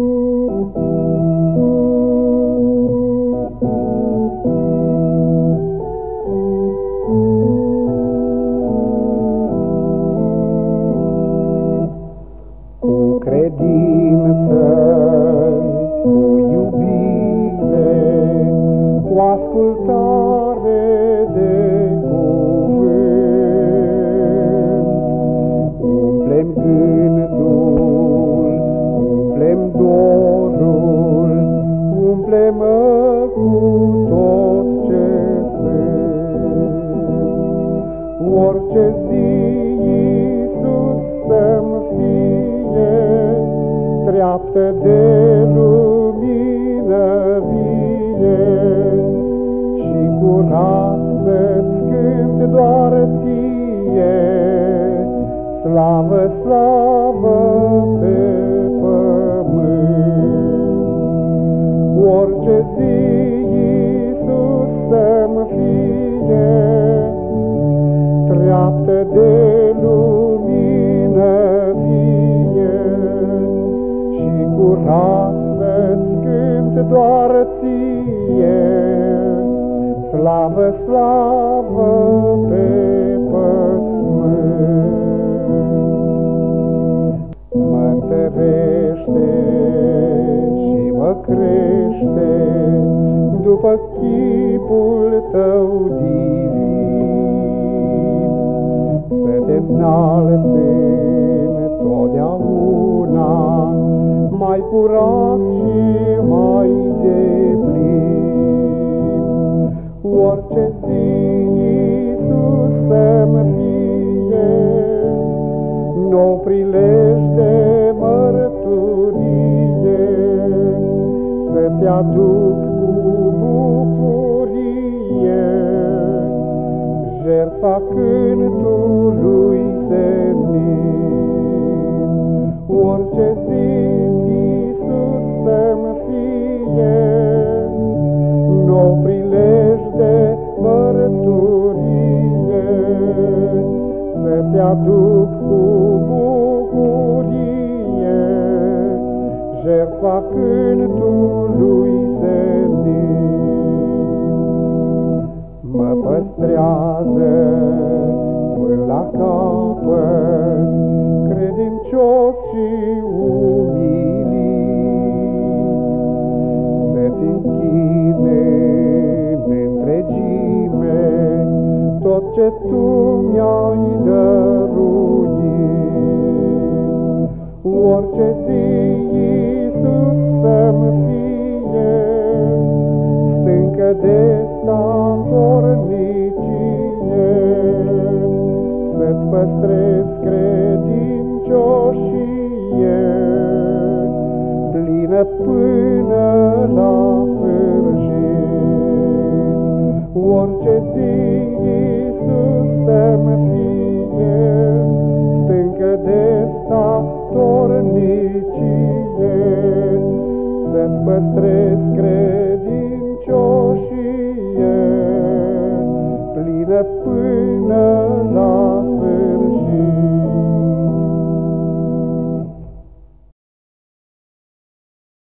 Cu Orice zi, Iisus, să-mi fie treaptă de lumină vie și curat să-ți cânt doar ție, slavă, slavă pe pământ. Orice zi, ție, slavă, slavă pe pământ. Mă întărește și mă crește după chipul tău divin. Să te înalțim totdeauna mai curat prilej de mărturie, să-ți aduc cu bucurie jertfa cântului senin. Orice zi, Iisus, să-mi fie nou prilej de mărturie, să-ți aduc cu jertfa cântului senin. Mă păstrează până la capăt, credincios și umilit, să-ți închine în întregime tot ce Tu mi-ai dăruit. Orice zi, cădești la tornicie, Să-ți păstrezi credincioșie, Plină până la sfârșit. Orice zi Iisus să-mi fie, Stâncă de sta tornicie, Să-ți păstrezi credincioșie,